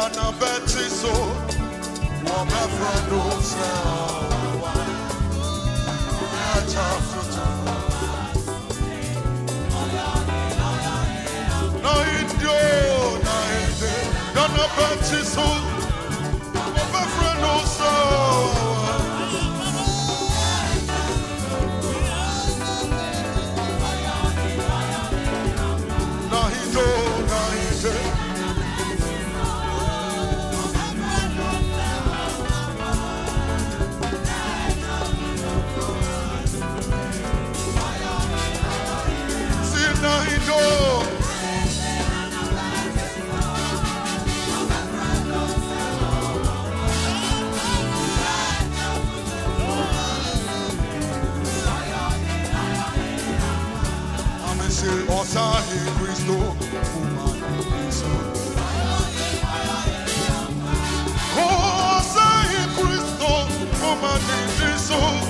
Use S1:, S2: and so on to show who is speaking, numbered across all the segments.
S1: foto na indio na na na chamar de Jesus.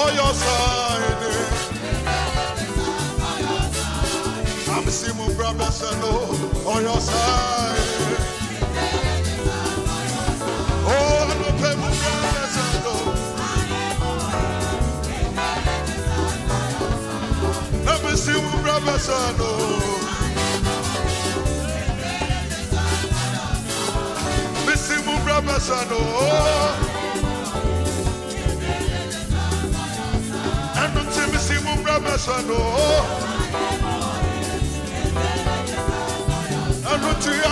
S1: Oh, your side. I'm see my brother Sano on your side. Oh, I'm a pay my brother Sano. Let me see my brother Sano. Me see Sano.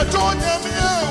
S1: ẹjọ́ yẹn mi ẹ̀ wáyé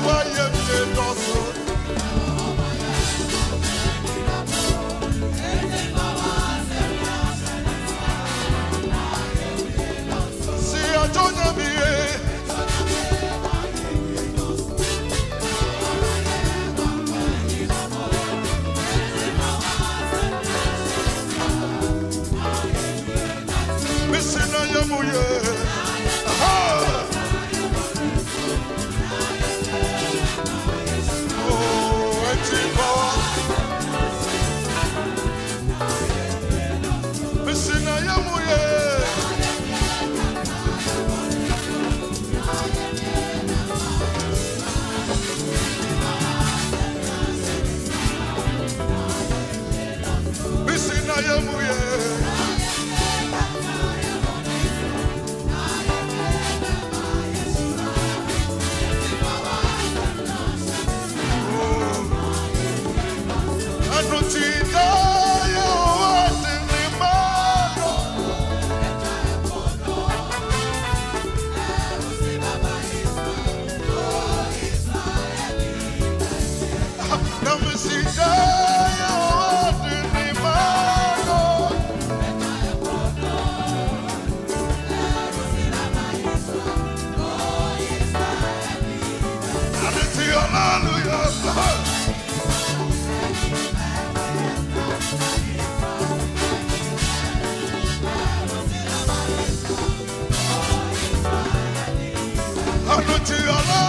S1: anointing your Lord.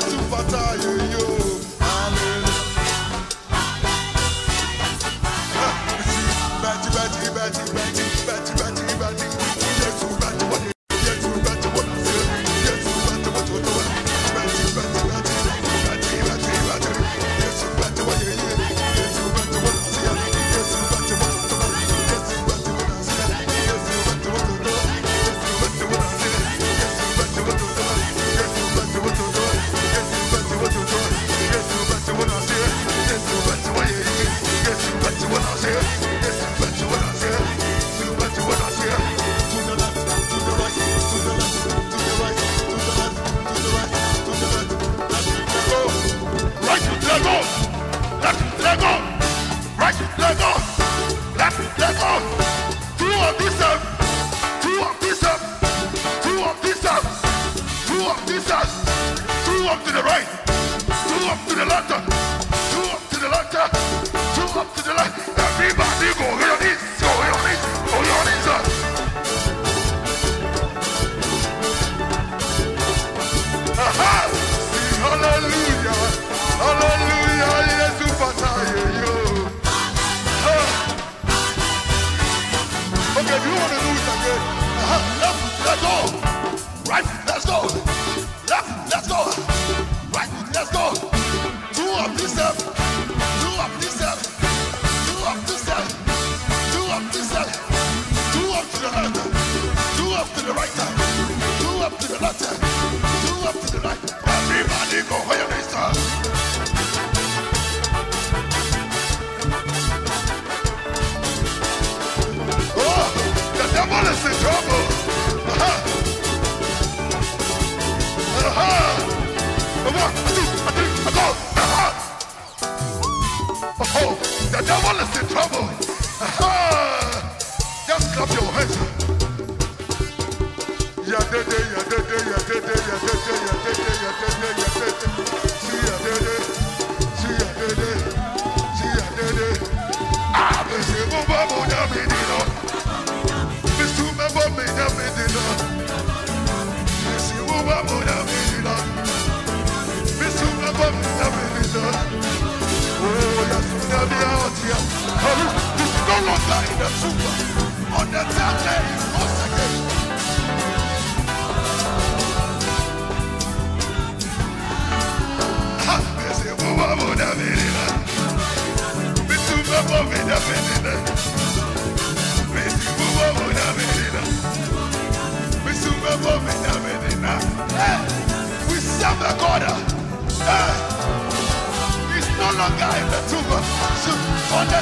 S1: Yes,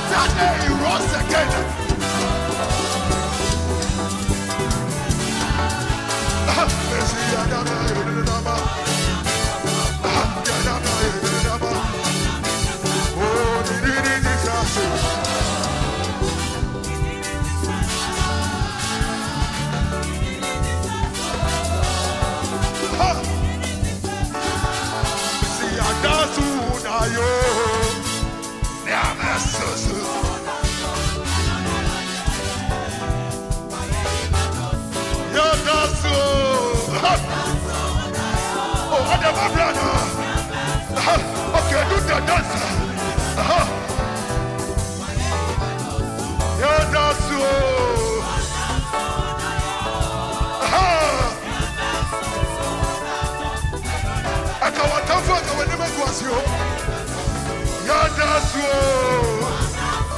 S1: Satan rose again.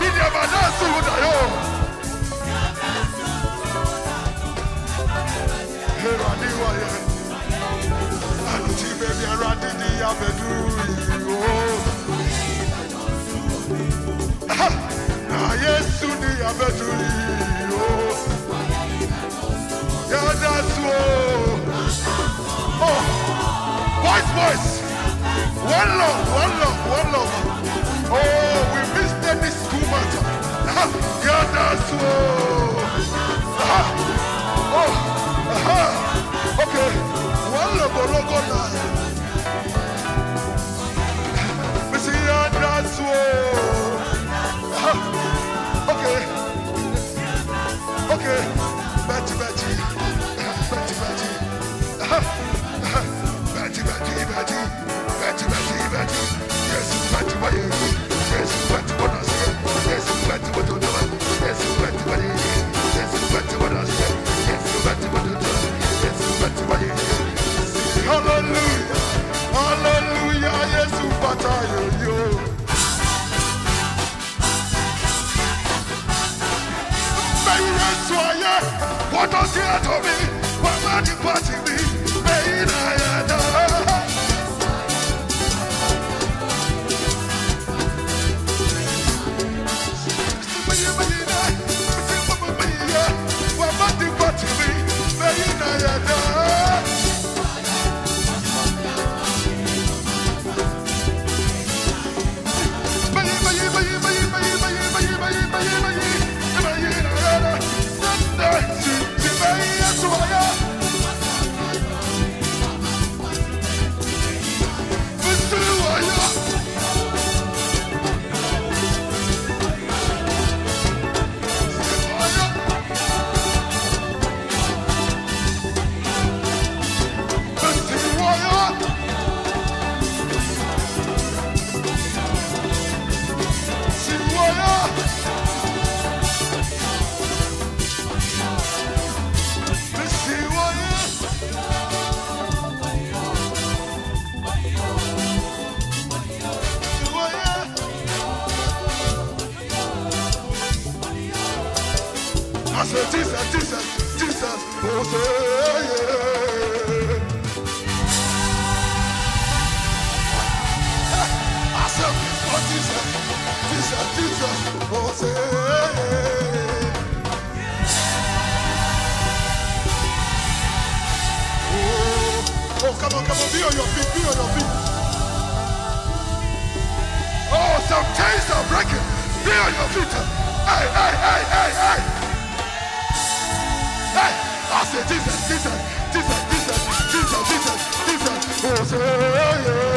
S1: Bidiaba na suru dayo. Hera ni waye. Aluti bebi ara didi abedu iyo. Na Yesu ni abedu iyo. Yada su o. Oh, voice voice. One love, one love, one love. Oh. Uh-huh. Okay. One logo logo line. Missy and that's Okay. Okay. Betty Betty. Betty Betty. Betty Betty Betty. Betty Betty Betty. Yes, Betty Betty. on your feet. Be on your feet. Oh, some chains are breaking. Be on your feet. Hey, hey, hey, hey, hey. Hey, I said Jesus, Jesus, Jesus, Jesus, Jesus, Jesus, Jesus. Oh, yeah.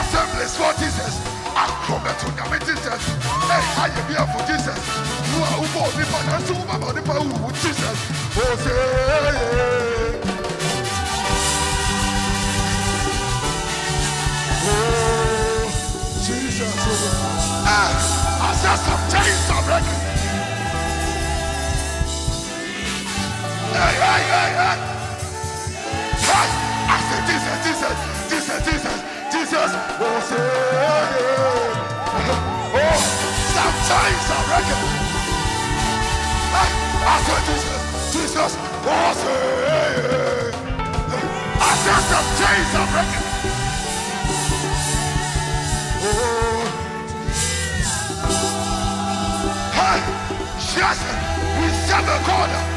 S1: Assemblies for Jesus. Acrobat to the Jesus. Ẹ ayé bí ẹ fún Jesus. Wúwa wúbọ̀ nípa náà tún wúbọ̀ bọ̀ nípa wúwú Jesus. Ó ṣe é. Oh, Jesus. Ah, I said some chains are breaking. Hey, hey, hey, hey. I said Jesus, Jesus, Jesus, Jesus, Jesus. Oh, say. Oh, some chains are breaking. I said Jesus, Jesus. Say. I said some chains are. Oh. Hey, yes, we serve a